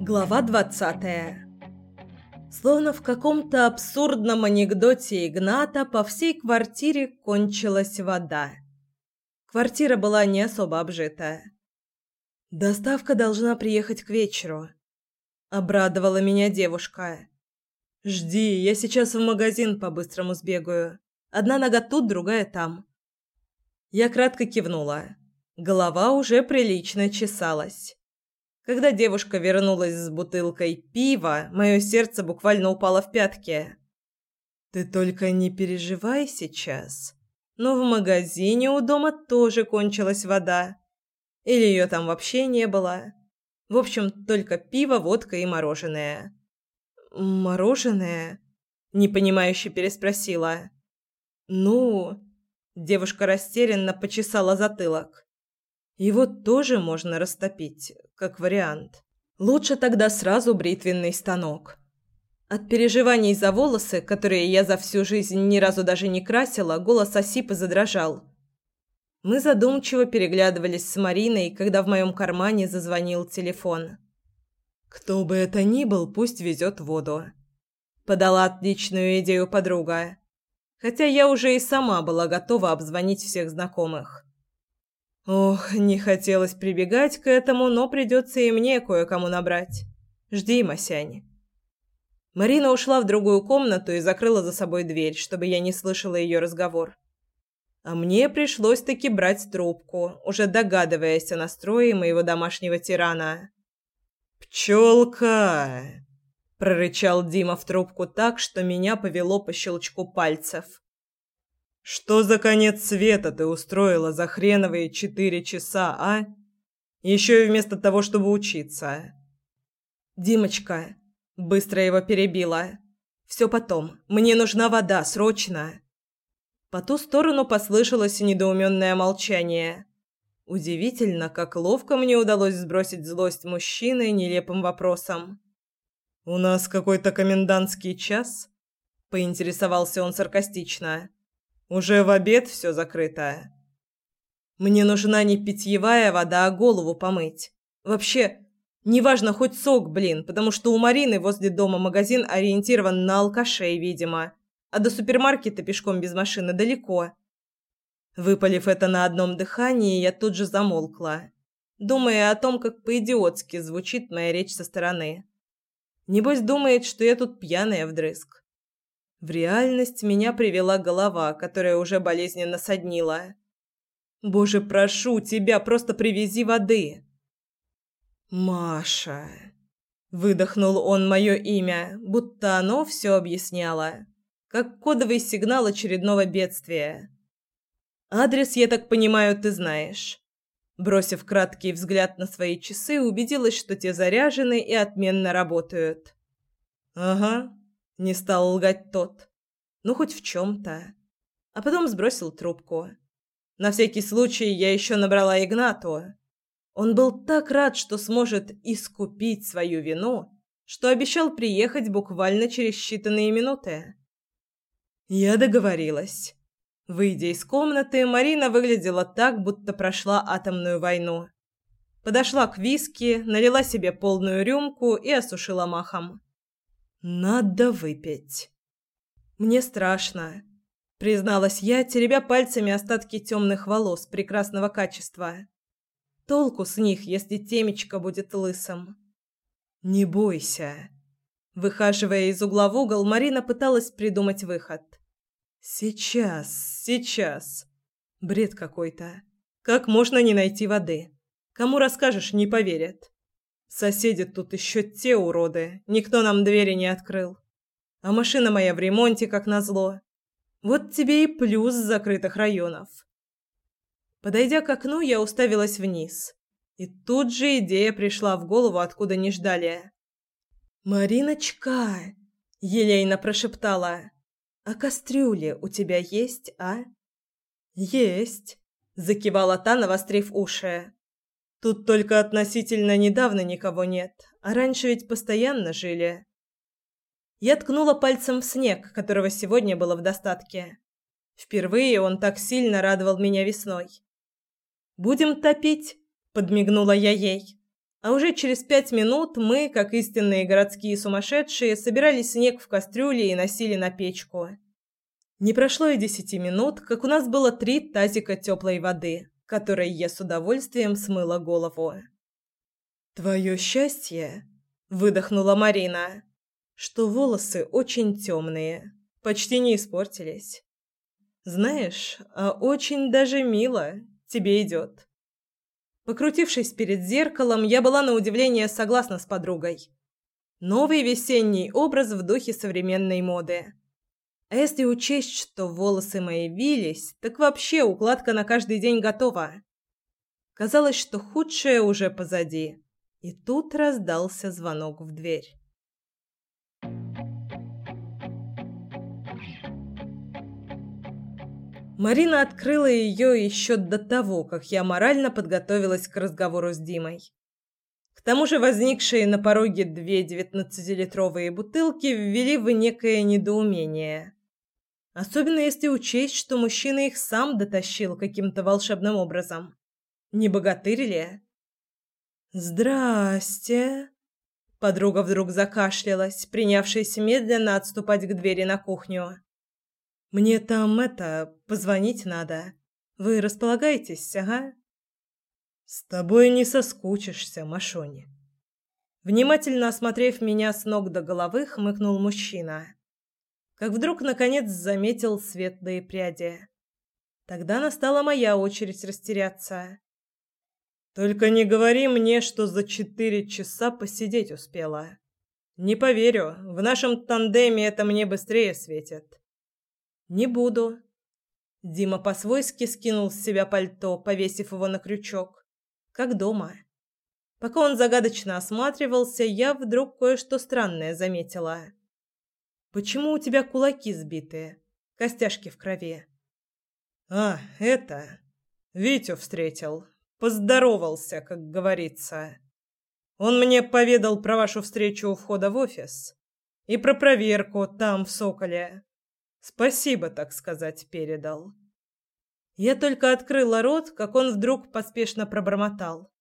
Глава двадцатая Словно в каком-то абсурдном анекдоте Игната по всей квартире кончилась вода. Квартира была не особо обжитая. «Доставка должна приехать к вечеру», — обрадовала меня девушка. «Жди, я сейчас в магазин по-быстрому сбегаю. Одна нога тут, другая там». Я кратко кивнула. Голова уже прилично чесалась. Когда девушка вернулась с бутылкой пива, мое сердце буквально упало в пятки. «Ты только не переживай сейчас. Но в магазине у дома тоже кончилась вода. Или ее там вообще не было. В общем, только пиво, водка и мороженое». «Мороженое?» – непонимающе переспросила. «Ну...» – девушка растерянно почесала затылок. Его тоже можно растопить, как вариант. Лучше тогда сразу бритвенный станок. От переживаний за волосы, которые я за всю жизнь ни разу даже не красила, голос осип и задрожал. Мы задумчиво переглядывались с Мариной, когда в моем кармане зазвонил телефон. «Кто бы это ни был, пусть везет воду», — подала отличную идею подруга. Хотя я уже и сама была готова обзвонить всех знакомых. Ох, не хотелось прибегать к этому, но придется и мне кое-кому набрать. Жди, Масянь. Марина ушла в другую комнату и закрыла за собой дверь, чтобы я не слышала ее разговор. А мне пришлось таки брать трубку, уже догадываясь о настрое моего домашнего тирана. «Пчелка!» – прорычал Дима в трубку так, что меня повело по щелчку пальцев. Что за конец света ты устроила за хреновые четыре часа, а? Еще и вместо того, чтобы учиться. Димочка быстро его перебила. Все потом. Мне нужна вода, срочно. По ту сторону послышалось недоуменное молчание. Удивительно, как ловко мне удалось сбросить злость мужчины нелепым вопросом. «У нас какой-то комендантский час?» – поинтересовался он саркастично. Уже в обед все закрыто. Мне нужна не питьевая вода, а голову помыть. Вообще, неважно, хоть сок, блин, потому что у Марины возле дома магазин ориентирован на алкашей, видимо, а до супермаркета пешком без машины далеко. Выпалив это на одном дыхании, я тут же замолкла, думая о том, как по-идиотски звучит моя речь со стороны. Небось думает, что я тут пьяная вдрызг. В реальность меня привела голова, которая уже болезненно соднила. «Боже, прошу тебя, просто привези воды!» «Маша!» Выдохнул он мое имя, будто оно все объясняло, как кодовый сигнал очередного бедствия. «Адрес, я так понимаю, ты знаешь». Бросив краткий взгляд на свои часы, убедилась, что те заряжены и отменно работают. «Ага», не стал лгать тот. Ну, хоть в чем-то. А потом сбросил трубку. На всякий случай я еще набрала Игнату. Он был так рад, что сможет искупить свою вину, что обещал приехать буквально через считанные минуты. Я договорилась. Выйдя из комнаты, Марина выглядела так, будто прошла атомную войну. Подошла к виски, налила себе полную рюмку и осушила махом. Надо выпить. Мне страшно, призналась я, теребя пальцами остатки темных волос прекрасного качества. Толку с них, если темечко будет лысым. Не бойся. Выхаживая из угла в угол, Марина пыталась придумать выход. Сейчас, сейчас. Бред какой-то. Как можно не найти воды? Кому расскажешь, не поверят. Соседи тут еще те уроды. Никто нам двери не открыл. А машина моя в ремонте, как назло. Вот тебе и плюс закрытых районов. Подойдя к окну, я уставилась вниз. И тут же идея пришла в голову, откуда не ждали. «Мариночка!» – елейно прошептала. «А кастрюли у тебя есть, а?» «Есть!» – закивала та, навострив уши. Тут только относительно недавно никого нет, а раньше ведь постоянно жили. Я ткнула пальцем в снег, которого сегодня было в достатке. Впервые он так сильно радовал меня весной. «Будем топить?» подмигнула я ей. А уже через пять минут мы, как истинные городские сумасшедшие, собирали снег в кастрюле и носили на печку. Не прошло и десяти минут, как у нас было три тазика теплой воды, которой я с удовольствием смыла голову. «Твое счастье», — выдохнула Марина, — «что волосы очень темные, почти не испортились. Знаешь, а очень даже мило, тебе идет». Покрутившись перед зеркалом, я была на удивление согласна с подругой. Новый весенний образ в духе современной моды. А если учесть, что волосы мои вились, так вообще укладка на каждый день готова. Казалось, что худшее уже позади. И тут раздался звонок в дверь. Марина открыла ее еще до того, как я морально подготовилась к разговору с Димой. К тому же возникшие на пороге две девятнадцатилитровые бутылки ввели в некое недоумение. Особенно если учесть, что мужчина их сам дотащил каким-то волшебным образом. Не богатырь ли? «Здрасте!» Подруга вдруг закашлялась, принявшись медленно отступать к двери на кухню. Мне там это позвонить надо. Вы располагаетесь, ага? С тобой не соскучишься, Машони. Внимательно осмотрев меня с ног до головы, хмыкнул мужчина. Как вдруг наконец заметил светлые пряди. Тогда настала моя очередь растеряться. Только не говори мне, что за четыре часа посидеть успела. Не поверю. В нашем тандеме это мне быстрее светит. «Не буду». Дима по-свойски скинул с себя пальто, повесив его на крючок. Как дома. Пока он загадочно осматривался, я вдруг кое-что странное заметила. «Почему у тебя кулаки сбитые? Костяшки в крови?» «А, это...» Витю встретил. Поздоровался, как говорится. Он мне поведал про вашу встречу у входа в офис и про проверку там, в Соколе. Спасибо, так сказать, передал. Я только открыла рот, как он вдруг поспешно пробормотал.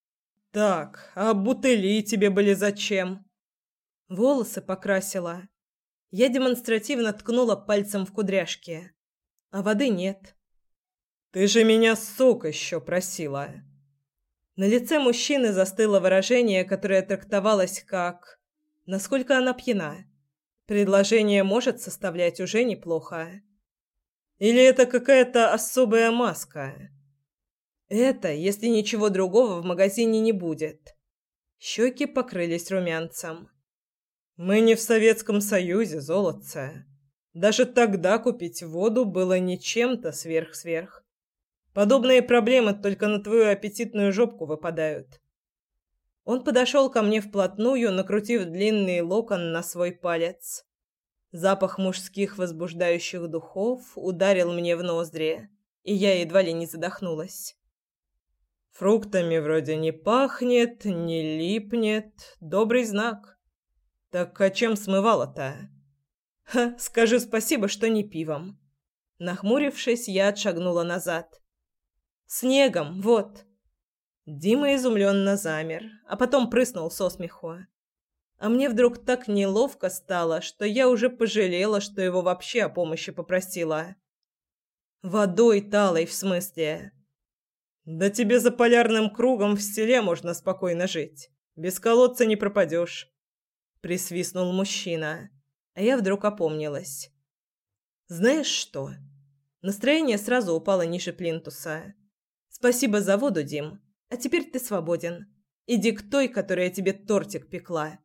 Так, а бутыли тебе были зачем? Волосы покрасила. Я демонстративно ткнула пальцем в кудряшки. А воды нет. Ты же меня сок еще просила. На лице мужчины застыло выражение, которое трактовалось как насколько она пьяна. Предложение может составлять уже неплохо. Или это какая-то особая маска? Это, если ничего другого в магазине не будет. Щеки покрылись румянцем. Мы не в Советском Союзе, золотце. Даже тогда купить воду было не чем-то сверх-сверх. Подобные проблемы только на твою аппетитную жопку выпадают. Он подошел ко мне вплотную, накрутив длинный локон на свой палец. Запах мужских возбуждающих духов ударил мне в ноздри, и я едва ли не задохнулась. Фруктами вроде не пахнет, не липнет, добрый знак. Так а чем смывало-то? Ха, скажи спасибо, что не пивом. Нахмурившись, я отшагнула назад. Снегом, вот. Дима изумленно замер, а потом прыснул со смеху. А мне вдруг так неловко стало, что я уже пожалела, что его вообще о помощи попросила. Водой талой, в смысле. Да тебе за полярным кругом в селе можно спокойно жить. Без колодца не пропадешь. Присвистнул мужчина, а я вдруг опомнилась. Знаешь что? Настроение сразу упало ниже плинтуса. Спасибо за воду, Дим. А теперь ты свободен. Иди к той, которая тебе тортик пекла.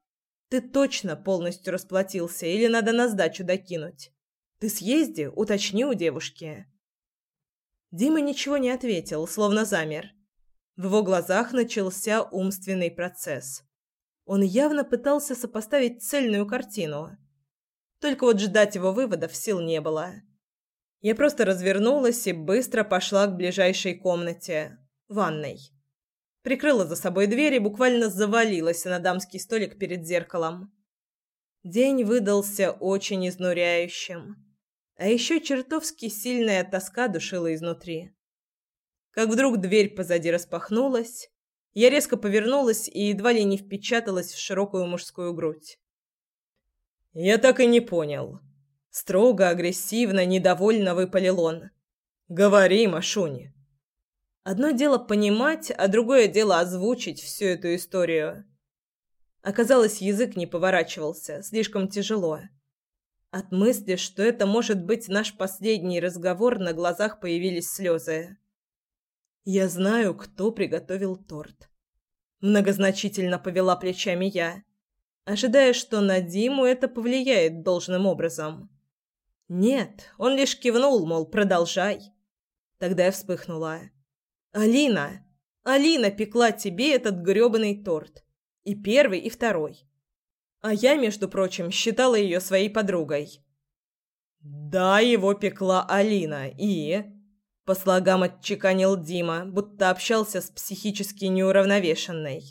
Ты точно полностью расплатился или надо на сдачу докинуть? Ты съезди, уточни у девушки. Дима ничего не ответил, словно замер. В его глазах начался умственный процесс. Он явно пытался сопоставить цельную картину. Только вот ждать его выводов сил не было. Я просто развернулась и быстро пошла к ближайшей комнате ванной прикрыла за собой дверь и буквально завалилась на дамский столик перед зеркалом. День выдался очень изнуряющим, а еще чертовски сильная тоска душила изнутри. Как вдруг дверь позади распахнулась, Я резко повернулась и едва ли не впечаталась в широкую мужскую грудь. «Я так и не понял». Строго, агрессивно, недовольно выпалил он. «Говори, Машуни». Одно дело понимать, а другое дело озвучить всю эту историю. Оказалось, язык не поворачивался, слишком тяжело. От мысли, что это может быть наш последний разговор, на глазах появились слезы. «Я знаю, кто приготовил торт». Многозначительно повела плечами я, ожидая, что на Диму это повлияет должным образом. Нет, он лишь кивнул, мол, продолжай. Тогда я вспыхнула. «Алина! Алина пекла тебе этот грёбаный торт. И первый, и второй. А я, между прочим, считала ее своей подругой». «Да, его пекла Алина, и...» По слогам отчеканил Дима, будто общался с психически неуравновешенной.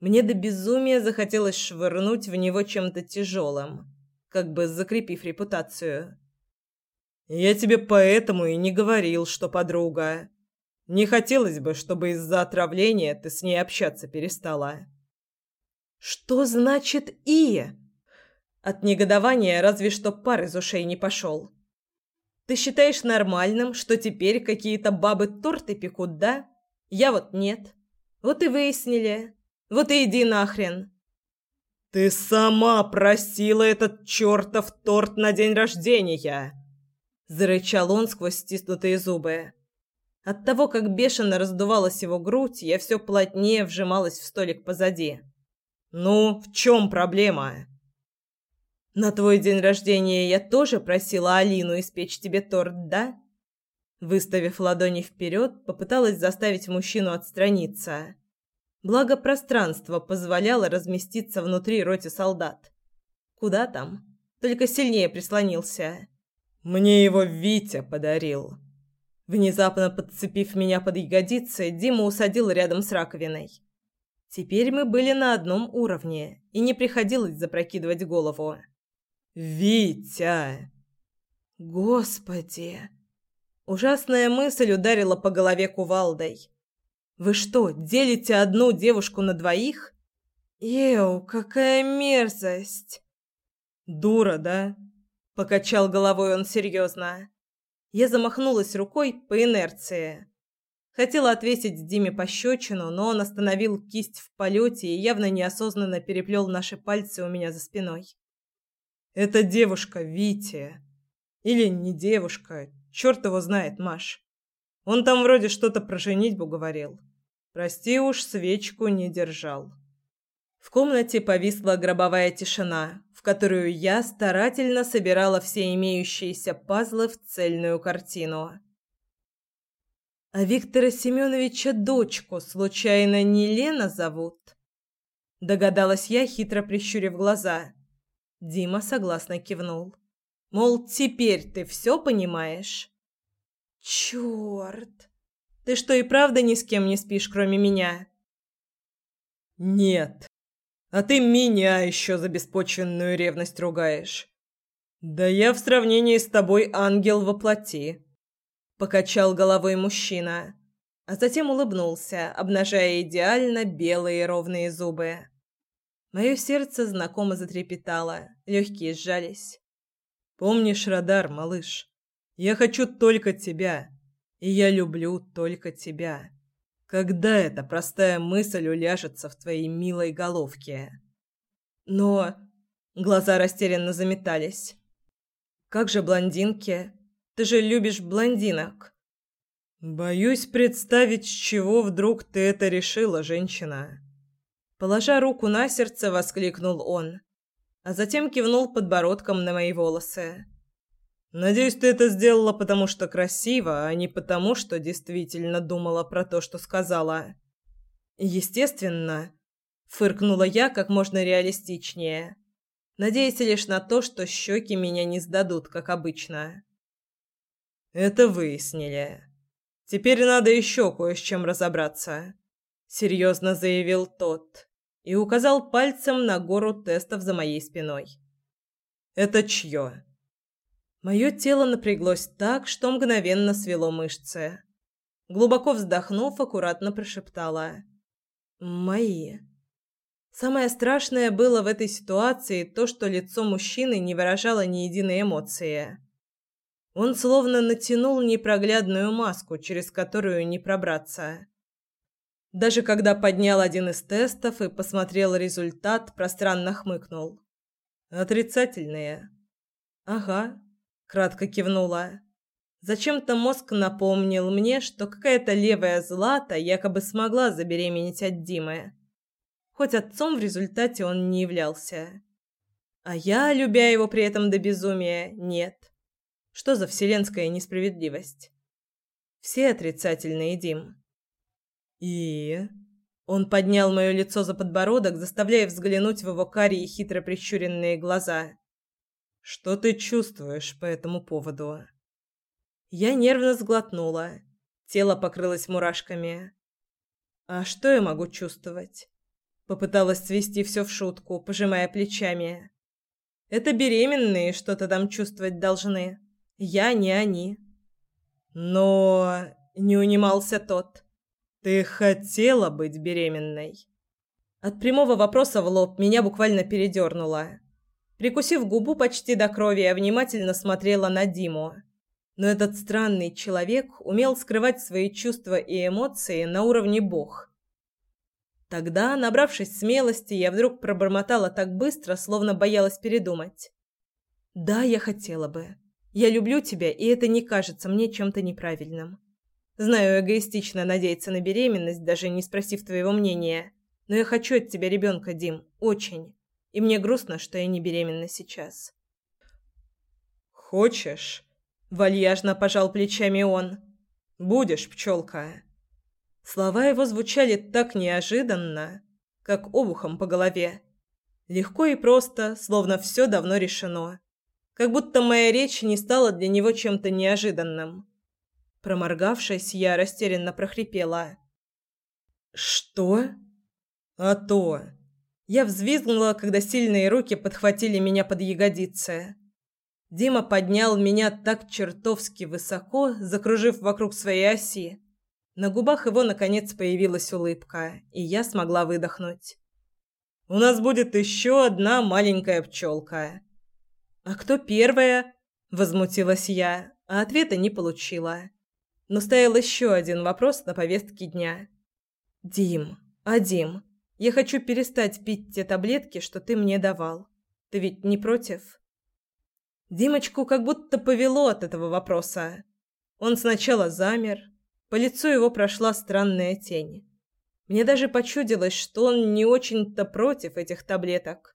Мне до безумия захотелось швырнуть в него чем-то тяжелым, как бы закрепив репутацию. «Я тебе поэтому и не говорил, что подруга. Не хотелось бы, чтобы из-за отравления ты с ней общаться перестала». «Что значит «и»?» От негодования разве что пар из ушей не пошел. Ты считаешь нормальным, что теперь какие-то бабы торты пекут, да? Я вот нет. Вот и выяснили. Вот и иди нахрен. Ты сама просила этот чертов торт на день рождения, зарычал он сквозь стиснутые зубы. От того, как бешено раздувалась его грудь, я все плотнее вжималась в столик позади. Ну, в чем проблема? На твой день рождения я тоже просила Алину испечь тебе торт, да? Выставив ладони вперед, попыталась заставить мужчину отстраниться. Благо пространство позволяло разместиться внутри роти солдат. Куда там? Только сильнее прислонился. Мне его Витя подарил. Внезапно подцепив меня под ягодицы, Дима усадил рядом с раковиной. Теперь мы были на одном уровне, и не приходилось запрокидывать голову. Витя. Господи. Ужасная мысль ударила по голове кувалдой. Вы что, делите одну девушку на двоих? Еу, какая мерзость. Дура, да? Покачал головой он серьезно. Я замахнулась рукой по инерции. Хотела отвесить Диме пощечину, но он остановил кисть в полете и явно неосознанно переплел наши пальцы у меня за спиной. Это девушка Витя. Или не девушка, черт его знает, Маш. Он там вроде что-то про женитьбу говорил. Прости уж, свечку не держал. В комнате повисла гробовая тишина, в которую я старательно собирала все имеющиеся пазлы в цельную картину. А Виктора Семеновича дочку случайно не Лена зовут? Догадалась я, хитро прищурив глаза. Дима согласно кивнул. Мол, теперь ты все понимаешь? Черт! Ты что и правда ни с кем не спишь, кроме меня? Нет. А ты меня еще за беспочвенную ревность ругаешь. Да я в сравнении с тобой ангел во плоти. Покачал головой мужчина, а затем улыбнулся, обнажая идеально белые ровные зубы. Мое сердце знакомо затрепетало, легкие сжались. Помнишь радар, малыш? Я хочу только тебя, и я люблю только тебя. Когда эта простая мысль уляжется в твоей милой головке? Но глаза растерянно заметались. Как же блондинки? Ты же любишь блондинок. Боюсь представить, с чего вдруг ты это решила, женщина. Положа руку на сердце, воскликнул он, а затем кивнул подбородком на мои волосы. Надеюсь, ты это сделала потому, что красиво, а не потому, что действительно думала про то, что сказала. Естественно, фыркнула я как можно реалистичнее, надеясь лишь на то, что щеки меня не сдадут, как обычно. Это выяснили. Теперь надо еще кое с чем разобраться, серьезно заявил тот и указал пальцем на гору тестов за моей спиной. «Это чье?» Мое тело напряглось так, что мгновенно свело мышцы. Глубоко вздохнув, аккуратно прошептала. Мои. Самое страшное было в этой ситуации то, что лицо мужчины не выражало ни единой эмоции. Он словно натянул непроглядную маску, через которую не пробраться. Даже когда поднял один из тестов и посмотрел результат, пространно хмыкнул. «Отрицательные». «Ага», — кратко кивнула. Зачем-то мозг напомнил мне, что какая-то левая злата якобы смогла забеременеть от Димы. Хоть отцом в результате он не являлся. А я, любя его при этом до безумия, нет. Что за вселенская несправедливость? Все отрицательные, Дим. И... Он поднял мое лицо за подбородок, заставляя взглянуть в его карие хитро прищуренные глаза. «Что ты чувствуешь по этому поводу?» Я нервно сглотнула. Тело покрылось мурашками. «А что я могу чувствовать?» Попыталась свести все в шутку, пожимая плечами. «Это беременные что-то там чувствовать должны. Я не они». «Но...» — не унимался тот. «Ты хотела быть беременной?» От прямого вопроса в лоб меня буквально передернуло. Прикусив губу почти до крови, я внимательно смотрела на Диму но этот странный человек умел скрывать свои чувства и эмоции на уровне бог. Тогда, набравшись смелости, я вдруг пробормотала так быстро, словно боялась передумать. «Да, я хотела бы. Я люблю тебя, и это не кажется мне чем-то неправильным. Знаю, эгоистично надеяться на беременность, даже не спросив твоего мнения, но я хочу от тебя ребенка, Дим, очень. И мне грустно, что я не беременна сейчас». «Хочешь?» Вальяжно пожал плечами он. «Будешь, пчелка». Слова его звучали так неожиданно, как обухом по голове. Легко и просто, словно все давно решено. Как будто моя речь не стала для него чем-то неожиданным. Проморгавшись, я растерянно прохрипела. «Что?» «А то!» Я взвизгнула, когда сильные руки подхватили меня под ягодицы. Дима поднял меня так чертовски высоко, закружив вокруг своей оси. На губах его наконец появилась улыбка, и я смогла выдохнуть. У нас будет еще одна маленькая пчелка. А кто первая? возмутилась я, а ответа не получила. Но стоял еще один вопрос на повестке дня. Дим, а Дим, я хочу перестать пить те таблетки, что ты мне давал. Ты ведь не против? Димочку как будто повело от этого вопроса. Он сначала замер, по лицу его прошла странная тень. Мне даже почудилось, что он не очень-то против этих таблеток.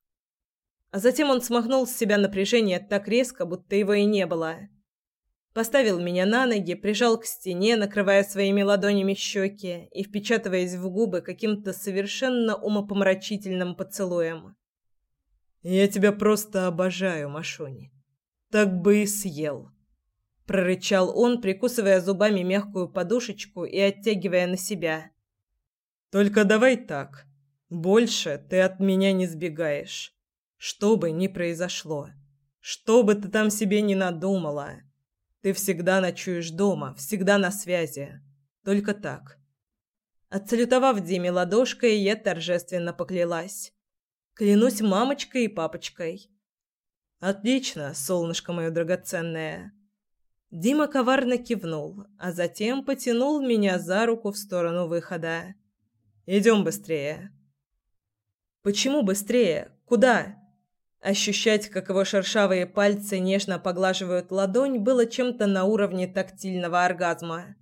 А затем он смахнул с себя напряжение так резко, будто его и не было. Поставил меня на ноги, прижал к стене, накрывая своими ладонями щеки и впечатываясь в губы каким-то совершенно умопомрачительным поцелуем. «Я тебя просто обожаю, Машунь так бы и съел. Прорычал он, прикусывая зубами мягкую подушечку и оттягивая на себя. Только давай так. Больше ты от меня не сбегаешь. Что бы ни произошло. Что бы ты там себе не надумала. Ты всегда ночуешь дома, всегда на связи. Только так. Отсалютовав Диме ладошкой, я торжественно поклялась. Клянусь мамочкой и папочкой. Отлично, солнышко мое драгоценное. Дима коварно кивнул, а затем потянул меня за руку в сторону выхода. Идем быстрее. Почему быстрее? Куда? Ощущать, как его шершавые пальцы нежно поглаживают ладонь, было чем-то на уровне тактильного оргазма.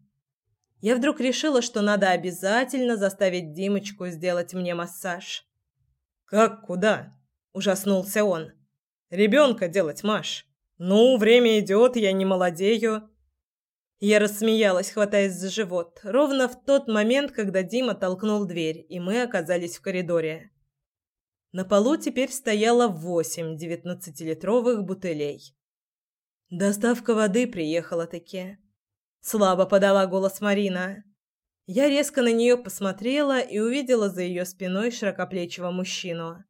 Я вдруг решила, что надо обязательно заставить Димочку сделать мне массаж. Как куда? ужаснулся он. Ребенка делать, Маш. Ну, время идет, я не молодею. Я рассмеялась, хватаясь за живот, ровно в тот момент, когда Дима толкнул дверь, и мы оказались в коридоре. На полу теперь стояло восемь девятнадцатилитровых бутылей. Доставка воды приехала-таки. Слабо подала голос Марина. Я резко на нее посмотрела и увидела за ее спиной широкоплечего мужчину.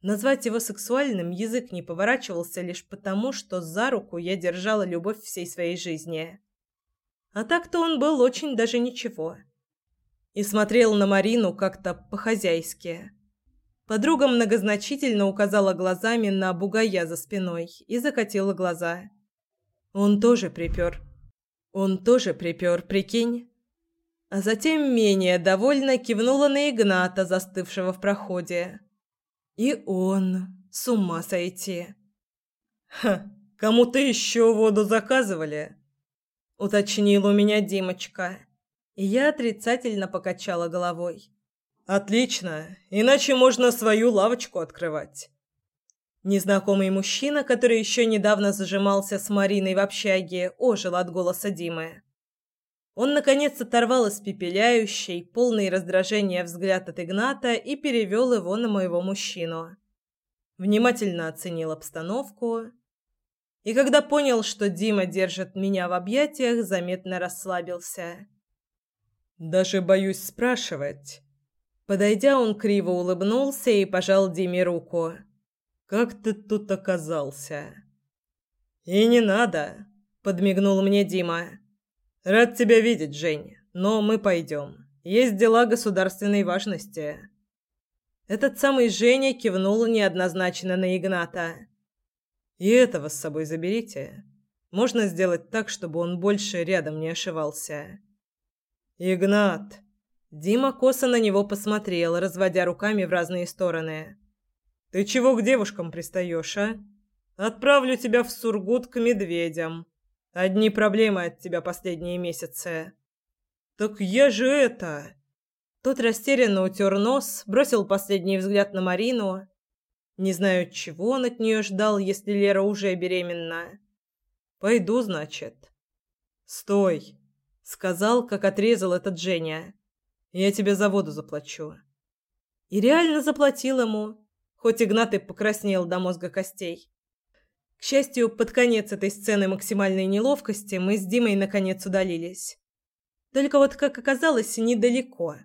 Назвать его сексуальным язык не поворачивался лишь потому, что за руку я держала любовь всей своей жизни. А так-то он был очень даже ничего. и смотрел на Марину как-то по-хозяйски. Подруга многозначительно указала глазами на бугая за спиной и закатила глаза. Он тоже припер. Он тоже припер, прикинь. А затем менее довольно кивнула на Игната, застывшего в проходе. И он с ума сойти. «Ха, кому-то еще воду заказывали?» — уточнил у меня Димочка. И я отрицательно покачала головой. «Отлично, иначе можно свою лавочку открывать». Незнакомый мужчина, который еще недавно зажимался с Мариной в общаге, ожил от голоса Димы. Он, наконец, оторвал испепеляющий, полный раздражения взгляд от Игната и перевел его на моего мужчину. Внимательно оценил обстановку. И когда понял, что Дима держит меня в объятиях, заметно расслабился. «Даже боюсь спрашивать». Подойдя, он криво улыбнулся и пожал Диме руку. Как ты тут оказался?» «И не надо», — подмигнул мне Дима. «Рад тебя видеть, Жень, но мы пойдем. Есть дела государственной важности». Этот самый Женя кивнул неоднозначно на Игната. «И этого с собой заберите. Можно сделать так, чтобы он больше рядом не ошивался». «Игнат!» Дима косо на него посмотрел, разводя руками в разные стороны. Ты чего к девушкам пристаешь, а? Отправлю тебя в Сургут к медведям. Одни проблемы от тебя последние месяцы. Так я же это. Тот растерянно утер нос, бросил последний взгляд на Марину. Не знаю, чего он от нее ждал, если Лера уже беременна. Пойду, значит. Стой, сказал, как отрезал этот Женя. Я тебе за воду заплачу. И реально заплатил ему хоть Игнат и покраснел до мозга костей. К счастью, под конец этой сцены максимальной неловкости мы с Димой наконец удалились. Только вот, как оказалось, недалеко,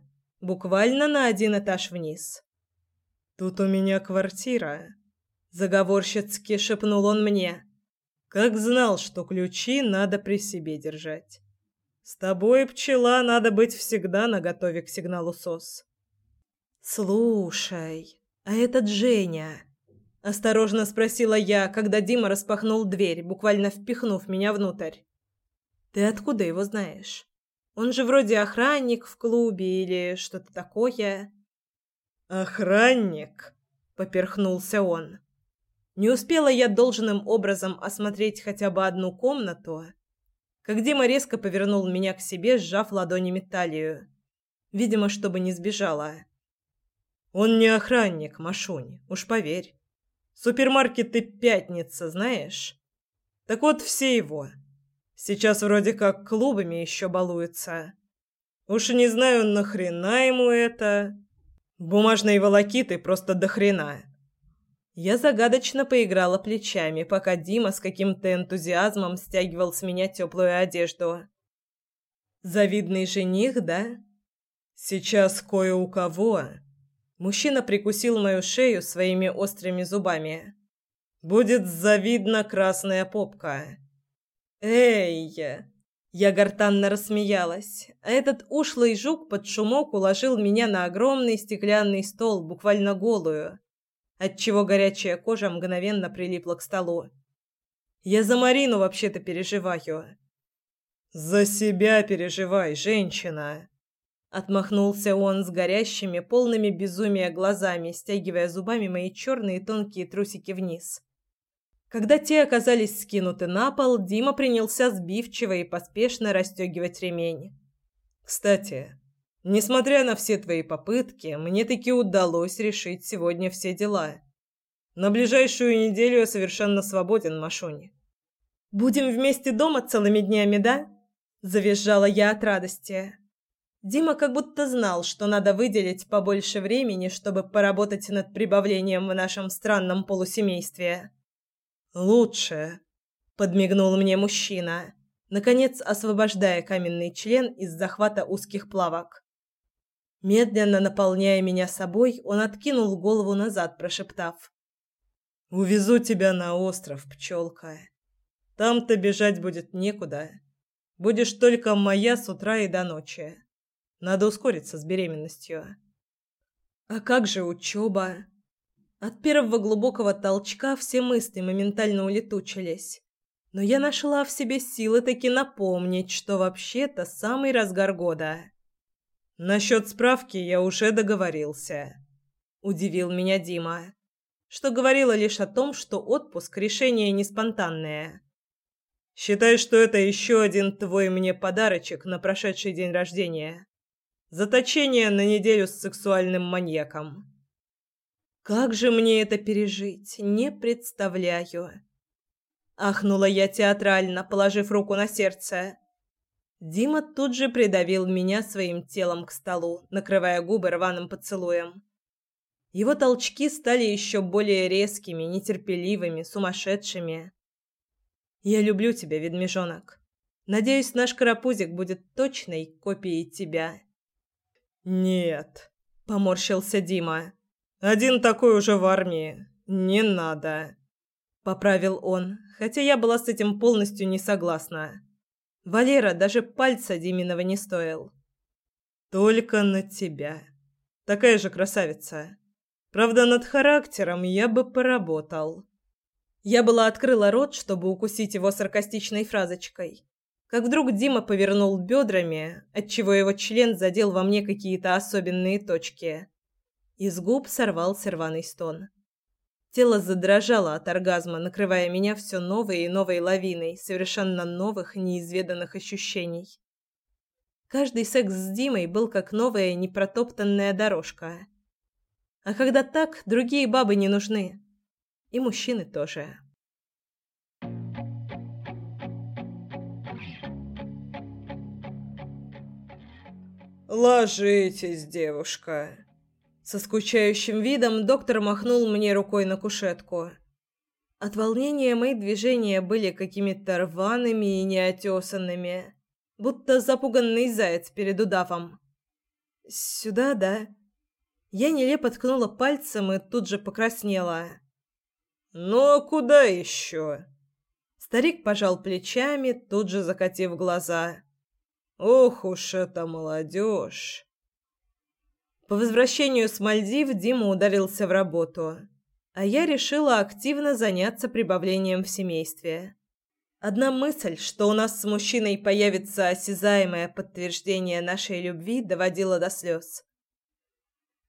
буквально на один этаж вниз. «Тут у меня квартира», — заговорщицки шепнул он мне. «Как знал, что ключи надо при себе держать. С тобой, пчела, надо быть всегда наготове к сигналу СОС». «Слушай», «А этот Женя?» – осторожно спросила я, когда Дима распахнул дверь, буквально впихнув меня внутрь. «Ты откуда его знаешь? Он же вроде охранник в клубе или что-то такое». «Охранник?» – поперхнулся он. Не успела я должным образом осмотреть хотя бы одну комнату, как Дима резко повернул меня к себе, сжав ладонями талию. Видимо, чтобы не сбежала. Он не охранник, Машунь, уж поверь. Супермаркеты «Пятница», знаешь? Так вот, все его. Сейчас вроде как клубами еще балуются. Уж не знаю, нахрена ему это. Бумажные волокиты просто до хрена. Я загадочно поиграла плечами, пока Дима с каким-то энтузиазмом стягивал с меня теплую одежду. Завидный жених, да? Сейчас кое у кого Мужчина прикусил мою шею своими острыми зубами. «Будет завидна красная попка». «Эй!» Я гортанно рассмеялась, а этот ушлый жук под шумок уложил меня на огромный стеклянный стол, буквально голую, отчего горячая кожа мгновенно прилипла к столу. «Я за Марину вообще-то переживаю». «За себя переживай, женщина!» Отмахнулся он с горящими, полными безумия глазами, стягивая зубами мои черные тонкие трусики вниз. Когда те оказались скинуты на пол, Дима принялся сбивчиво и поспешно расстегивать ремень. «Кстати, несмотря на все твои попытки, мне таки удалось решить сегодня все дела. На ближайшую неделю я совершенно свободен, Машуни». «Будем вместе дома целыми днями, да?» – завизжала я от радости. Дима как будто знал, что надо выделить побольше времени, чтобы поработать над прибавлением в нашем странном полусемействе. «Лучше», — подмигнул мне мужчина, наконец освобождая каменный член из захвата узких плавок. Медленно наполняя меня собой, он откинул голову назад, прошептав. «Увезу тебя на остров, пчелка. Там-то бежать будет некуда. Будешь только моя с утра и до ночи. Надо ускориться с беременностью. А как же учеба? От первого глубокого толчка все мысли моментально улетучились. Но я нашла в себе силы таки напомнить, что вообще-то самый разгар года. Насчет справки я уже договорился. Удивил меня Дима. Что говорило лишь о том, что отпуск – решение не спонтанное. Считай, что это еще один твой мне подарочек на прошедший день рождения. Заточение на неделю с сексуальным маньяком. Как же мне это пережить, не представляю. Ахнула я театрально, положив руку на сердце. Дима тут же придавил меня своим телом к столу, накрывая губы рваным поцелуем. Его толчки стали еще более резкими, нетерпеливыми, сумасшедшими. Я люблю тебя, ведмежонок. Надеюсь, наш карапузик будет точной копией тебя. Нет, поморщился Дима. Один такой уже в армии. Не надо, поправил он, хотя я была с этим полностью не согласна. Валера даже пальца Диминова не стоил. Только на тебя. Такая же красавица. Правда, над характером я бы поработал. Я была открыла рот, чтобы укусить его саркастичной фразочкой. Как вдруг Дима повернул бедрами, отчего его член задел во мне какие-то особенные точки. Из губ сорвался рваный стон. Тело задрожало от оргазма, накрывая меня все новой и новой лавиной совершенно новых, неизведанных ощущений. Каждый секс с Димой был как новая непротоптанная дорожка. А когда так, другие бабы не нужны. И мужчины тоже. «Ложитесь, девушка!» Со скучающим видом доктор махнул мне рукой на кушетку. От волнения мои движения были какими-то рваными и неотесанными, будто запуганный заяц перед удавом. «Сюда, да?» Я нелепо ткнула пальцем и тут же покраснела. «Ну а куда еще?» Старик пожал плечами, тут же закатив глаза. «Ох уж эта молодежь!» По возвращению с Мальдив Дима ударился в работу, а я решила активно заняться прибавлением в семействе. Одна мысль, что у нас с мужчиной появится осязаемое подтверждение нашей любви, доводила до слез.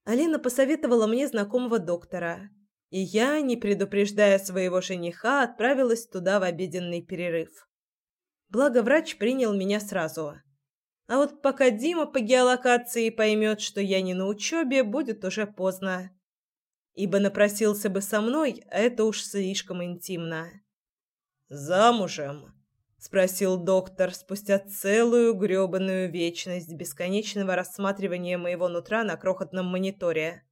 Алина посоветовала мне знакомого доктора – и я, не предупреждая своего жениха, отправилась туда в обеденный перерыв. Благо врач принял меня сразу. А вот пока Дима по геолокации поймет, что я не на учебе, будет уже поздно. Ибо напросился бы со мной, а это уж слишком интимно. «Замужем?» — спросил доктор спустя целую грёбаную вечность бесконечного рассматривания моего нутра на крохотном мониторе.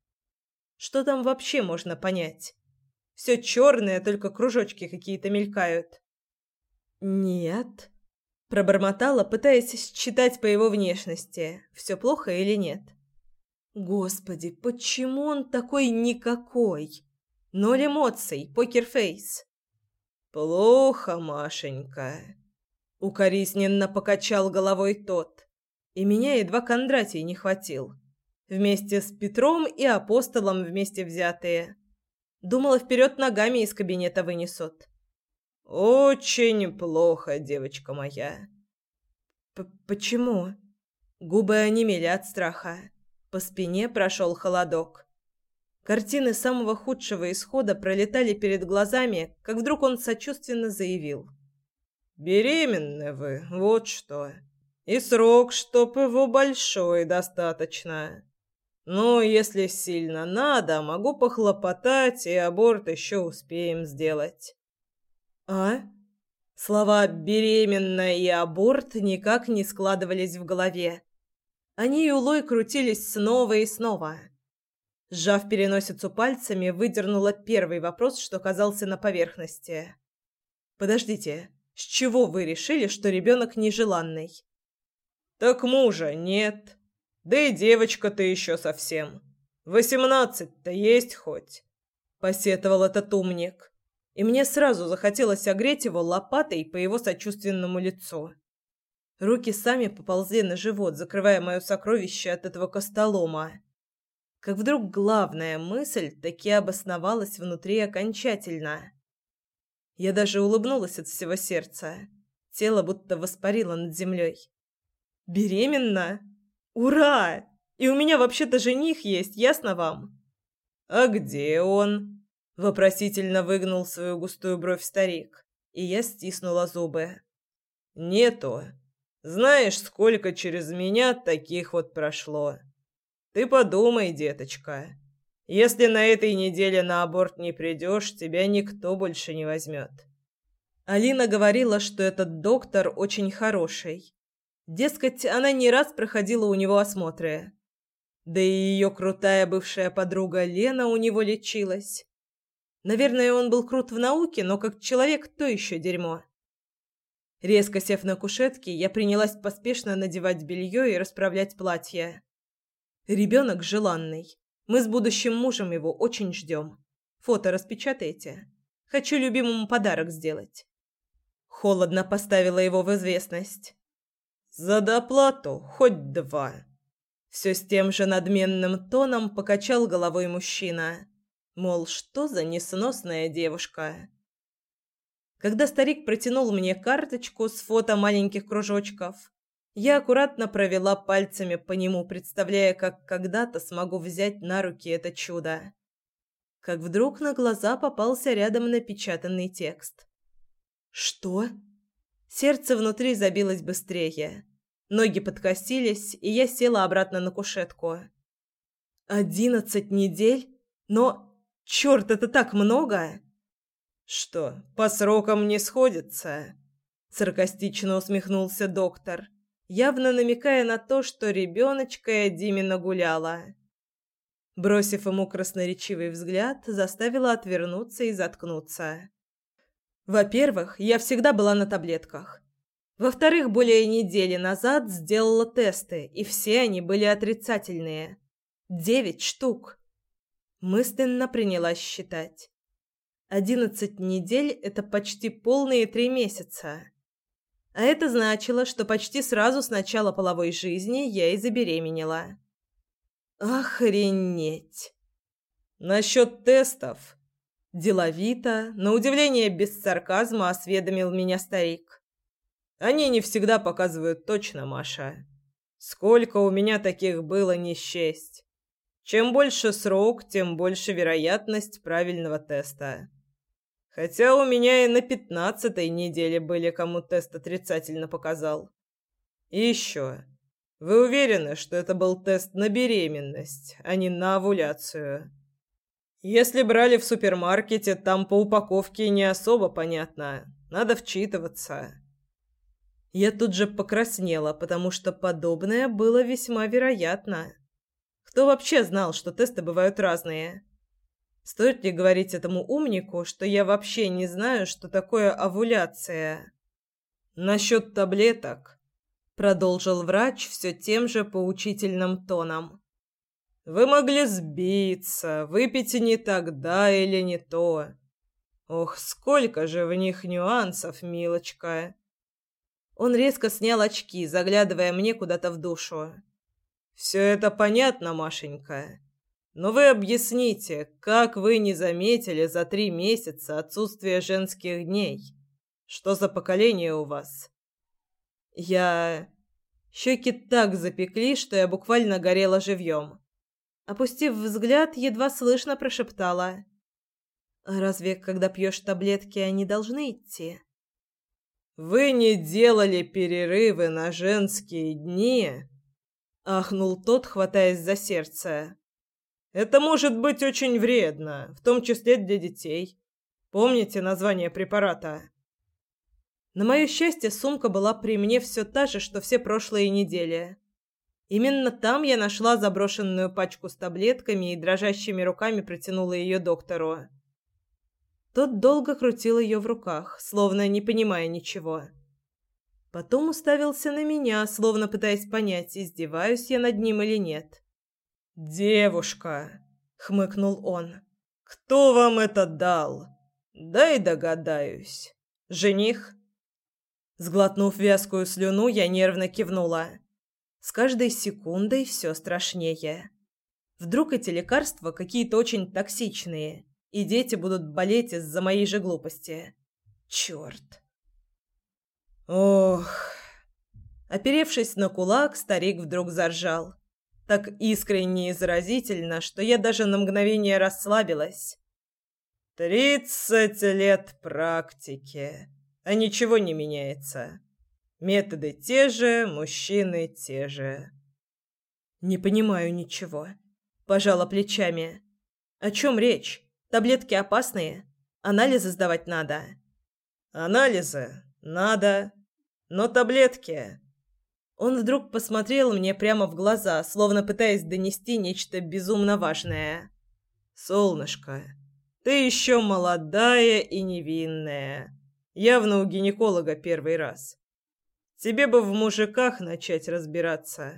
Что там вообще можно понять? Все черное, только кружочки какие-то мелькают. Нет, пробормотала, пытаясь считать по его внешности, все плохо или нет. Господи, почему он такой никакой? Ноль эмоций, покерфейс. Плохо, Машенька. Укоризненно покачал головой тот, и меня едва Кондратий не хватил. Вместе с Петром и апостолом вместе взятые. Думала, вперед ногами из кабинета вынесут. «Очень плохо, девочка моя». П «Почему?» Губы онемели от страха. По спине прошел холодок. Картины самого худшего исхода пролетали перед глазами, как вдруг он сочувственно заявил. «Беременны вы, вот что. И срок, чтоб его большой, достаточно. Но если сильно надо, могу похлопотать, и аборт еще успеем сделать. А? Слова «беременна» и «аборт» никак не складывались в голове. Они и улой крутились снова и снова. Сжав переносицу пальцами, выдернула первый вопрос, что казался на поверхности. «Подождите, с чего вы решили, что ребенок нежеланный?» «Так мужа нет», да и девочка-то еще совсем. Восемнадцать-то есть хоть. Посетовал этот умник. И мне сразу захотелось огреть его лопатой по его сочувственному лицу. Руки сами поползли на живот, закрывая мое сокровище от этого костолома. Как вдруг главная мысль таки обосновалась внутри окончательно. Я даже улыбнулась от всего сердца. Тело будто воспарило над землей. «Беременна? Ура! И у меня вообще-то жених есть, ясно вам?» «А где он?» – вопросительно выгнул свою густую бровь старик, и я стиснула зубы. «Нету. Знаешь, сколько через меня таких вот прошло. Ты подумай, деточка. Если на этой неделе на аборт не придешь, тебя никто больше не возьмет. Алина говорила, что этот доктор очень хороший. Дескать, она не раз проходила у него осмотры. Да и ее крутая бывшая подруга Лена у него лечилась. Наверное, он был крут в науке, но как человек то еще дерьмо. Резко сев на кушетке, я принялась поспешно надевать белье и расправлять платье. Ребенок желанный. Мы с будущим мужем его очень ждем. Фото распечатайте. Хочу любимому подарок сделать. Холодно поставила его в известность. За доплату хоть два. Все с тем же надменным тоном покачал головой мужчина. Мол, что за несносная девушка. Когда старик протянул мне карточку с фото маленьких кружочков, я аккуратно провела пальцами по нему, представляя, как когда-то смогу взять на руки это чудо. Как вдруг на глаза попался рядом напечатанный текст. «Что?» Сердце внутри забилось быстрее. Ноги подкосились, и я села обратно на кушетку. «Одиннадцать недель? Но... Черт, это так много!» «Что, по срокам не сходится?» Саркастично усмехнулся доктор, явно намекая на то, что ребеночка я Димина гуляла. Бросив ему красноречивый взгляд, заставила отвернуться и заткнуться. Во-первых, я всегда была на таблетках. Во-вторых, более недели назад сделала тесты, и все они были отрицательные. Девять штук. Мысленно принялась считать. Одиннадцать недель – это почти полные три месяца. А это значило, что почти сразу с начала половой жизни я и забеременела. Охренеть! Насчет тестов. Деловито, на удивление без сарказма осведомил меня старик. Они не всегда показывают точно, Маша. Сколько у меня таких было не счесть. Чем больше срок, тем больше вероятность правильного теста. Хотя у меня и на пятнадцатой неделе были, кому тест отрицательно показал. И еще. Вы уверены, что это был тест на беременность, а не на овуляцию? Если брали в супермаркете, там по упаковке не особо понятно. Надо вчитываться. Я тут же покраснела, потому что подобное было весьма вероятно. Кто вообще знал, что тесты бывают разные? Стоит ли говорить этому умнику, что я вообще не знаю, что такое овуляция? Насчет таблеток, продолжил врач все тем же поучительным тоном. Вы могли сбиться, выпить не тогда или не то. Ох, сколько же в них нюансов, милочка. Он резко снял очки, заглядывая мне куда-то в душу. Все это понятно, Машенька. Но вы объясните, как вы не заметили за три месяца отсутствие женских дней? Что за поколение у вас? Я... Щеки так запекли, что я буквально горела живьем. Опустив взгляд, едва слышно прошептала. «Разве, когда пьешь таблетки, они должны идти?» «Вы не делали перерывы на женские дни?» Ахнул тот, хватаясь за сердце. Это может быть очень вредно, в том числе для детей. Помните название препарата? На мое счастье, сумка была при мне все та же, что все прошлые недели. Именно там я нашла заброшенную пачку с таблетками и дрожащими руками протянула ее доктору. Тот долго крутил ее в руках, словно не понимая ничего. Потом уставился на меня, словно пытаясь понять, издеваюсь я над ним или нет. «Девушка!» — хмыкнул он. «Кто вам это дал? Дай догадаюсь. Жених?» Сглотнув вязкую слюну, я нервно кивнула. С каждой секундой все страшнее. Вдруг эти лекарства какие-то очень токсичные, и дети будут болеть из-за моей же глупости. Черт. Ох. Оперевшись на кулак, старик вдруг заржал. Так искренне и заразительно, что я даже на мгновение расслабилась. «Тридцать лет практики, а ничего не меняется. Методы те же, мужчины те же». «Не понимаю ничего», – пожала плечами. «О чем речь? Таблетки опасные? Анализы сдавать надо?» «Анализы? Надо. Но таблетки...» Он вдруг посмотрел мне прямо в глаза, словно пытаясь донести нечто безумно важное. «Солнышко, ты еще молодая и невинная. Явно у гинеколога первый раз. Тебе бы в мужиках начать разбираться.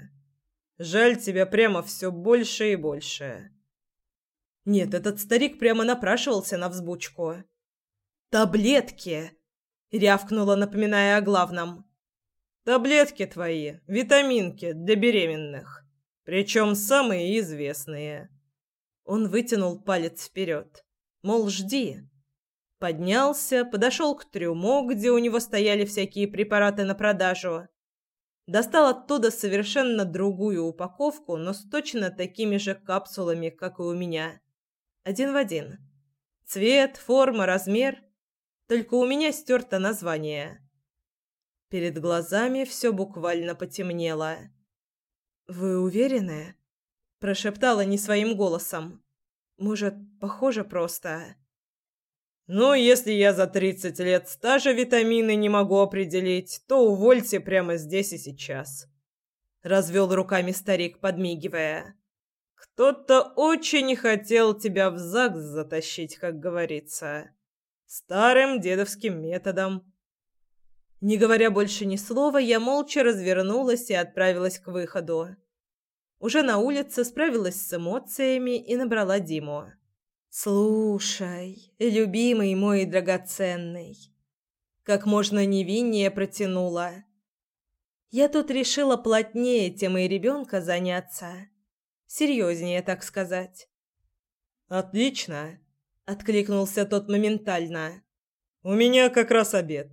Жаль тебя прямо все больше и больше». Нет, этот старик прямо напрашивался на взбучку. «Таблетки!» — рявкнула, напоминая о главном. Таблетки твои, витаминки для беременных. Причем самые известные. Он вытянул палец вперед. Мол, жди. Поднялся, подошел к трюму, где у него стояли всякие препараты на продажу. Достал оттуда совершенно другую упаковку, но с точно такими же капсулами, как и у меня. Один в один. Цвет, форма, размер. Только у меня стерто название. Перед глазами все буквально потемнело. «Вы уверены?» – прошептала не своим голосом. «Может, похоже просто?» «Ну, если я за тридцать лет стажа витамины не могу определить, то увольте прямо здесь и сейчас», – развел руками старик, подмигивая. «Кто-то очень хотел тебя в ЗАГС затащить, как говорится. Старым дедовским методом». Не говоря больше ни слова, я молча развернулась и отправилась к выходу. Уже на улице справилась с эмоциями и набрала Диму. «Слушай, любимый мой драгоценный!» Как можно невиннее протянула. «Я тут решила плотнее темой ребенка заняться. Серьезнее, так сказать». «Отлично!» — откликнулся тот моментально. «У меня как раз обед.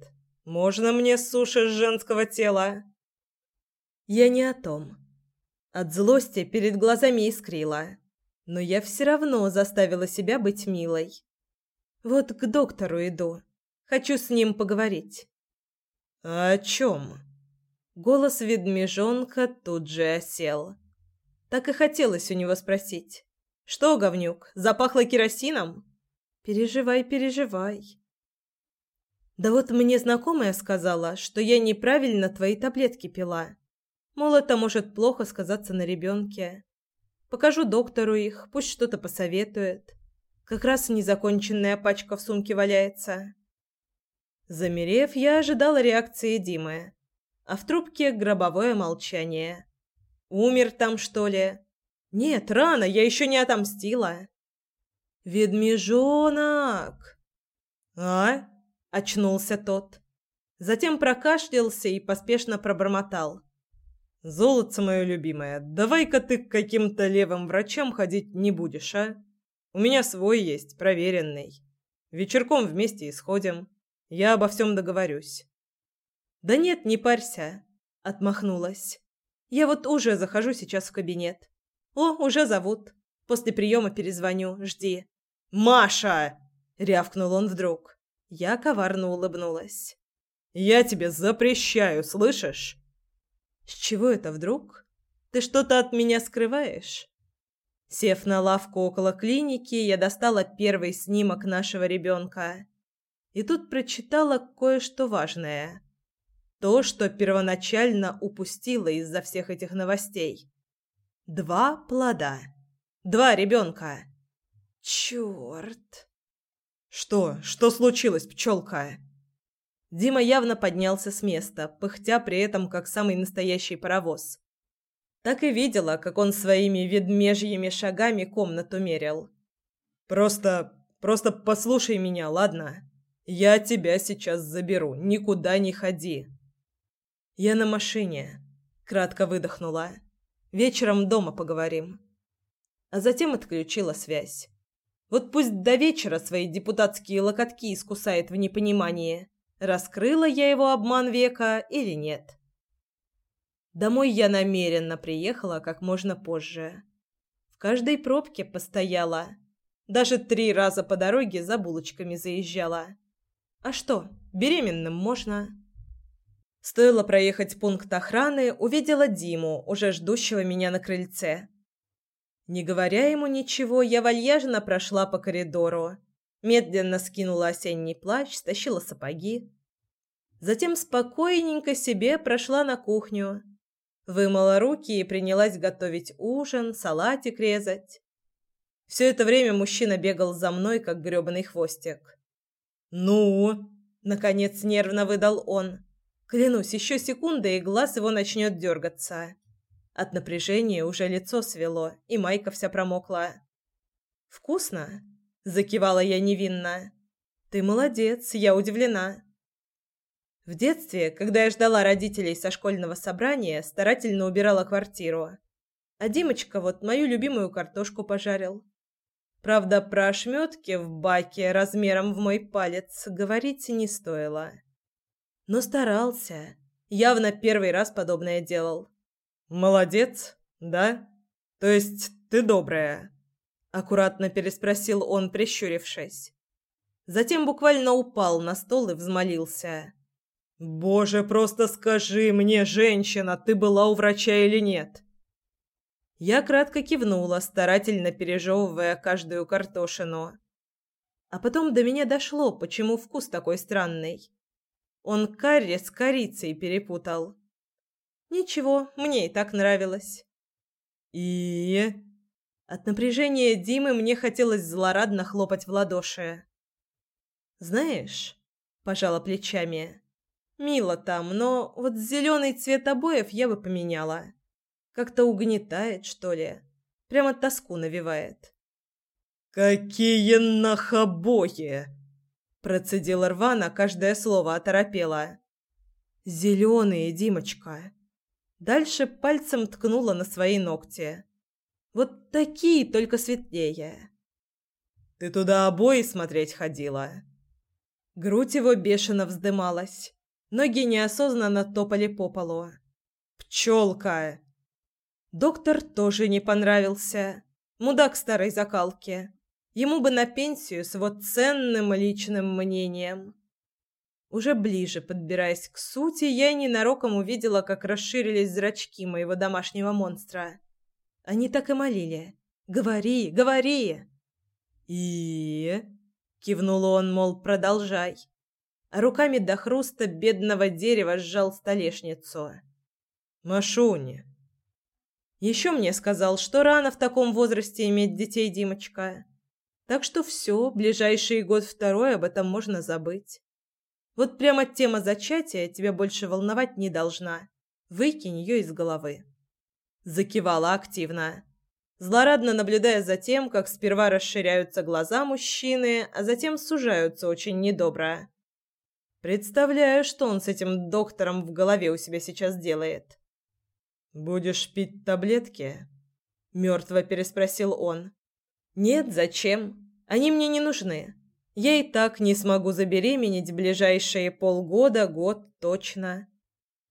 Можно мне суши с женского тела?» Я не о том. От злости перед глазами искрила, но я все равно заставила себя быть милой. Вот к доктору иду. Хочу с ним поговорить. «А «О чем?» Голос ведмежонка тут же осел. Так и хотелось у него спросить. «Что, говнюк, запахло керосином?» «Переживай, переживай. Да вот мне знакомая сказала, что я неправильно твои таблетки пила. Мол, это может плохо сказаться на ребенке. Покажу доктору их, пусть что-то посоветует. Как раз незаконченная пачка в сумке валяется. Замерев, я ожидала реакции Димы. А в трубке гробовое молчание. Умер там, что ли? Нет, рано, я еще не отомстила. Ведмежонок! А? очнулся тот. Затем прокашлялся и поспешно пробормотал: "Золотце мое любимое, давай-ка ты к каким-то левым врачам ходить не будешь, а? У меня свой есть, проверенный. Вечерком вместе исходим. Я обо всем договорюсь". "Да нет, не парься", отмахнулась. "Я вот уже захожу сейчас в кабинет. О, уже зовут. После приема перезвоню. Жди". "Маша!" рявкнул он вдруг. Я коварно улыбнулась. «Я тебе запрещаю, слышишь?» «С чего это вдруг? Ты что-то от меня скрываешь?» Сев на лавку около клиники, я достала первый снимок нашего ребенка. И тут прочитала кое-что важное. То, что первоначально упустила из-за всех этих новостей. Два плода. Два ребенка. Черт. «Что? Что случилось, пчелка?» Дима явно поднялся с места, пыхтя при этом как самый настоящий паровоз. Так и видела, как он своими ведмежьими шагами комнату мерил. «Просто... просто послушай меня, ладно? Я тебя сейчас заберу, никуда не ходи. «Я на машине», — кратко выдохнула. «Вечером дома поговорим». А затем отключила связь. Вот пусть до вечера свои депутатские локотки искусает в непонимании, раскрыла я его обман века или нет. Домой я намеренно приехала как можно позже. В каждой пробке постояла. Даже три раза по дороге за булочками заезжала. А что, беременным можно. Стоило проехать пункт охраны, увидела Диму, уже ждущего меня на крыльце. Не говоря ему ничего, я вальяжно прошла по коридору, медленно скинула осенний плащ, стащила сапоги. Затем спокойненько себе прошла на кухню, вымыла руки и принялась готовить ужин, салатик резать. Все это время мужчина бегал за мной, как грёбаный хвостик. «Ну?» — наконец нервно выдал он. Клянусь, еще секунда, и глаз его начнет дергаться. От напряжения уже лицо свело, и майка вся промокла. «Вкусно?» – закивала я невинно. «Ты молодец, я удивлена». В детстве, когда я ждала родителей со школьного собрания, старательно убирала квартиру. А Димочка вот мою любимую картошку пожарил. Правда, про ошметки в баке размером в мой палец говорить не стоило. Но старался. Явно первый раз подобное делал. «Молодец, да? То есть ты добрая?» Аккуратно переспросил он, прищурившись. Затем буквально упал на стол и взмолился. «Боже, просто скажи мне, женщина, ты была у врача или нет?» Я кратко кивнула, старательно пережевывая каждую картошину. А потом до меня дошло, почему вкус такой странный. Он карри с корицей перепутал. Ничего, мне и так нравилось. И от напряжения Димы мне хотелось злорадно хлопать в ладоши. Знаешь, пожала плечами. Мило там, но вот зеленый цвет обоев я бы поменяла. Как-то угнетает, что ли. Прямо тоску навевает. Какие нахобои! процедила рвано, каждое слово оторопело. Зеленые, Димочка. Дальше пальцем ткнула на свои ногти. Вот такие, только светлее. Ты туда обои смотреть ходила? Грудь его бешено вздымалась. Ноги неосознанно топали по полу. Пчелка. Доктор тоже не понравился. Мудак старой закалки. Ему бы на пенсию с вот ценным личным мнением. Уже ближе подбираясь к сути, я ненароком увидела, как расширились зрачки моего домашнего монстра. Они так и молили. «Говори, говори!» «И...» — кивнул он, мол, продолжай. А руками до хруста бедного дерева сжал столешницу. «Машуня!» Еще мне сказал, что рано в таком возрасте иметь детей, Димочка. Так что все, ближайший год-второй об этом можно забыть. Вот прямо тема зачатия тебя больше волновать не должна. Выкинь ее из головы. Закивала активно, злорадно наблюдая за тем, как сперва расширяются глаза мужчины, а затем сужаются очень недобро. Представляю, что он с этим доктором в голове у себя сейчас делает. «Будешь пить таблетки?» — мертво переспросил он. «Нет, зачем? Они мне не нужны. Я и так не смогу забеременеть ближайшие полгода, год точно.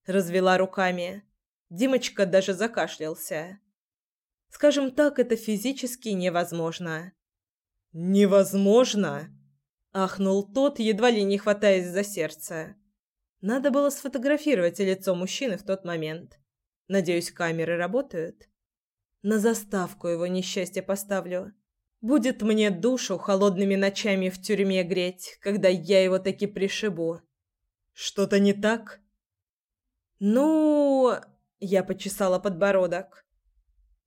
Развела руками. Димочка даже закашлялся. Скажем так, это физически невозможно. Невозможно, ахнул тот, едва ли не хватаясь за сердце. Надо было сфотографировать лицо мужчины в тот момент. Надеюсь, камеры работают. На заставку его несчастье поставлю. Будет мне душу холодными ночами в тюрьме греть, когда я его таки пришибу. Что-то не так? Ну, я почесала подбородок.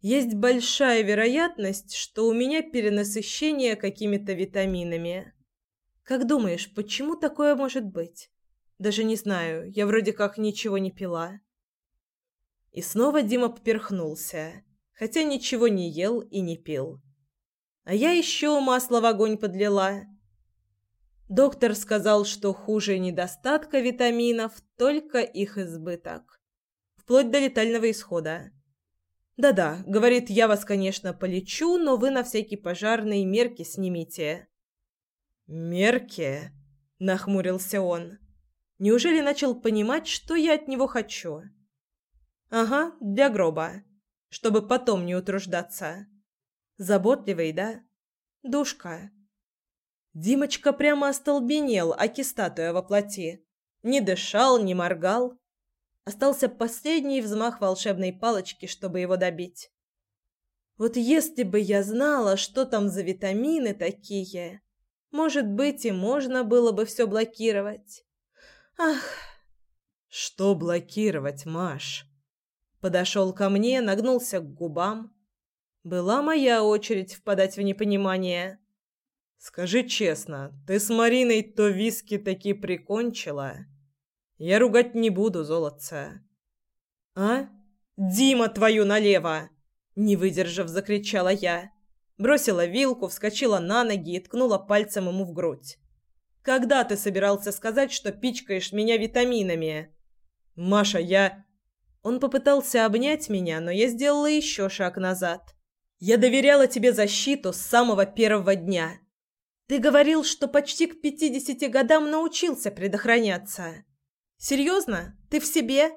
Есть большая вероятность, что у меня перенасыщение какими-то витаминами. Как думаешь, почему такое может быть? Даже не знаю, я вроде как ничего не пила. И снова Дима поперхнулся, хотя ничего не ел и не пил. А я еще масло в огонь подлила. Доктор сказал, что хуже недостатка витаминов только их избыток. Вплоть до летального исхода. «Да-да», — говорит, — «я вас, конечно, полечу, но вы на всякий пожарный мерки снимите». «Мерки?» — нахмурился он. «Неужели начал понимать, что я от него хочу?» «Ага, для гроба, чтобы потом не утруждаться. Заботливый, да? Душка». Димочка прямо остолбенел, аки статуя во плоти. Не дышал, не моргал. Остался последний взмах волшебной палочки, чтобы его добить. Вот если бы я знала, что там за витамины такие, может быть, и можно было бы все блокировать. Ах, что блокировать, Маш? Подошел ко мне, нагнулся к губам. Была моя очередь впадать в непонимание. Скажи честно, ты с Мариной то виски таки прикончила? Я ругать не буду, золотца. А? Дима, твою налево! Не выдержав, закричала я. Бросила вилку, вскочила на ноги и ткнула пальцем ему в грудь. Когда ты собирался сказать, что пичкаешь меня витаминами? Маша, я Он попытался обнять меня, но я сделала еще шаг назад. Я доверяла тебе защиту с самого первого дня. Ты говорил, что почти к пятидесяти годам научился предохраняться. Серьезно? Ты в себе?»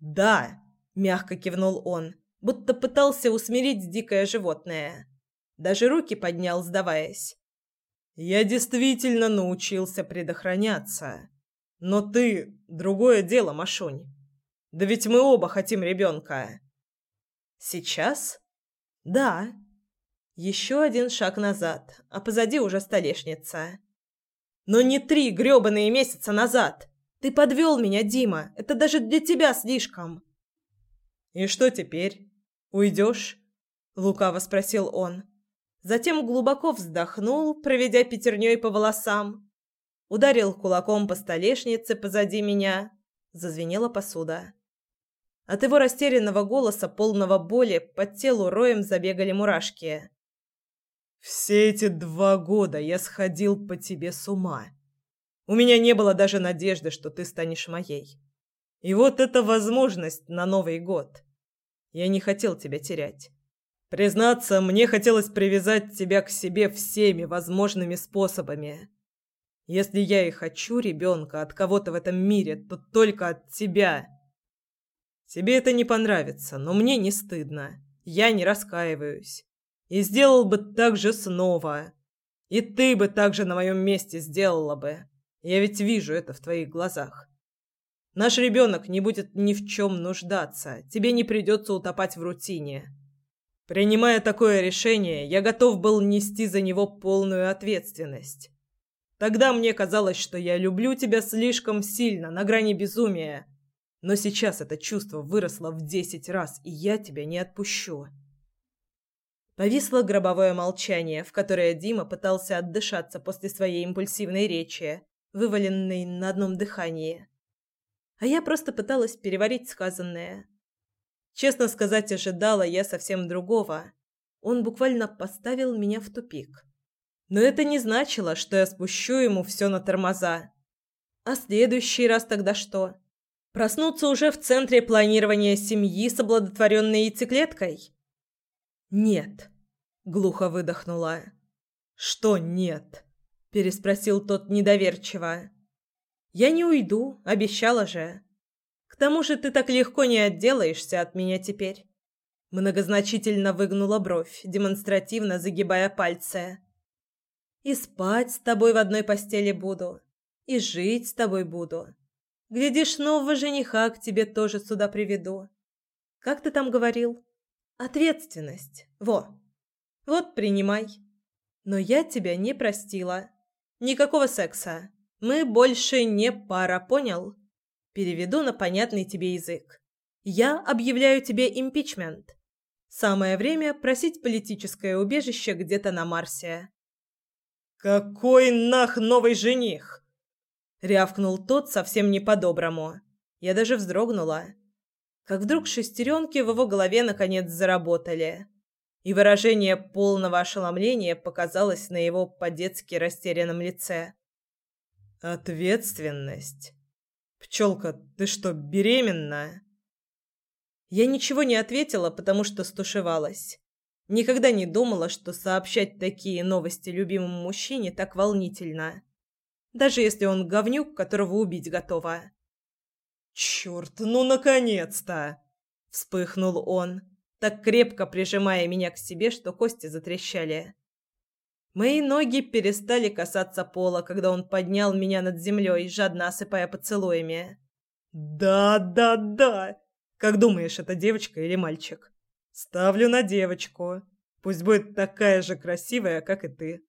«Да», — мягко кивнул он, будто пытался усмирить дикое животное. Даже руки поднял, сдаваясь. «Я действительно научился предохраняться. Но ты — другое дело, Машунь. Да ведь мы оба хотим ребенка». «Сейчас?» «Да». Еще один шаг назад, а позади уже столешница. «Но не три грёбаные месяца назад!» Ты подвел меня, Дима. Это даже для тебя слишком. И что теперь? Уйдешь? Лукаво спросил он. Затем глубоко вздохнул, проведя пятерней по волосам. Ударил кулаком по столешнице позади меня. Зазвенела посуда. От его растерянного голоса, полного боли, по телу роем забегали мурашки. «Все эти два года я сходил по тебе с ума. У меня не было даже надежды, что ты станешь моей. И вот эта возможность на Новый год. Я не хотел тебя терять. Признаться, мне хотелось привязать тебя к себе всеми возможными способами. Если я и хочу ребенка от кого-то в этом мире, то только от тебя. Тебе это не понравится, но мне не стыдно. Я не раскаиваюсь. И сделал бы так же снова. И ты бы так же на моем месте сделала бы. Я ведь вижу это в твоих глазах. Наш ребенок не будет ни в чем нуждаться, тебе не придется утопать в рутине. Принимая такое решение, я готов был нести за него полную ответственность. Тогда мне казалось, что я люблю тебя слишком сильно, на грани безумия. Но сейчас это чувство выросло в десять раз, и я тебя не отпущу. Повисло гробовое молчание, в которое Дима пытался отдышаться после своей импульсивной речи, вываленный на одном дыхании. А я просто пыталась переварить сказанное. Честно сказать, ожидала я совсем другого. Он буквально поставил меня в тупик. Но это не значило, что я спущу ему все на тормоза. А следующий раз тогда что? Проснуться уже в центре планирования семьи с оплодотворенной яйцеклеткой? Нет, глухо выдохнула. Что нет? переспросил тот недоверчиво. Я не уйду, обещала же. К тому же ты так легко не отделаешься от меня теперь. Многозначительно выгнула бровь, демонстративно загибая пальцы. И спать с тобой в одной постели буду, и жить с тобой буду. Глядишь, нового жениха к тебе тоже сюда приведу. Как ты там говорил? Ответственность. Во. Вот принимай. Но я тебя не простила. Никакого секса. Мы больше не пара, понял? Переведу на понятный тебе язык. Я объявляю тебе импичмент. Самое время просить политическое убежище где-то на Марсе. Какой нах новый жених? Рявкнул тот совсем не по-доброму. Я даже вздрогнула. Как вдруг шестеренки в его голове наконец заработали и выражение полного ошеломления показалось на его по-детски растерянном лице. Ответственность. Пчелка, ты что, беременна? Я ничего не ответила, потому что стушевалась. Никогда не думала, что сообщать такие новости любимому мужчине так волнительно. Даже если он говнюк, которого убить готова. «Черт, ну наконец-то!» — вспыхнул он, так крепко прижимая меня к себе, что кости затрещали. Мои ноги перестали касаться пола, когда он поднял меня над землей, жадно осыпая поцелуями. «Да, да, да! Как думаешь, это девочка или мальчик?» «Ставлю на девочку. Пусть будет такая же красивая, как и ты».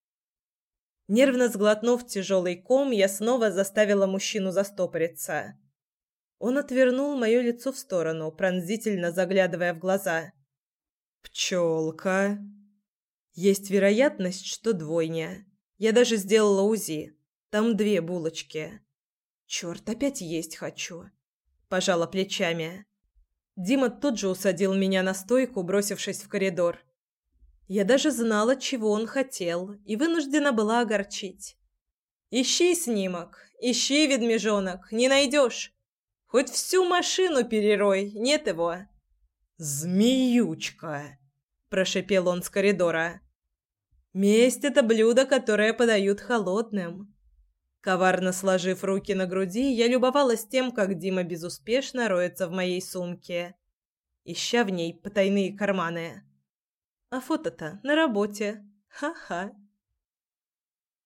Нервно сглотнув тяжелый ком, я снова заставила мужчину застопориться. Он отвернул мое лицо в сторону, пронзительно заглядывая в глаза. «Пчелка!» Есть вероятность, что двойня. Я даже сделала УЗИ. Там две булочки. Черт, опять есть хочу. Пожала плечами. Дима тут же усадил меня на стойку, бросившись в коридор. Я даже знала, чего он хотел, и вынуждена была огорчить. «Ищи снимок, ищи, ведмежонок, не найдешь. Хоть всю машину перерой, нет его». «Змеючка!» – прошепел он с коридора. Месть — это блюдо, которое подают холодным. Коварно сложив руки на груди, я любовалась тем, как Дима безуспешно роется в моей сумке, ища в ней потайные карманы. А фото-то на работе. Ха-ха.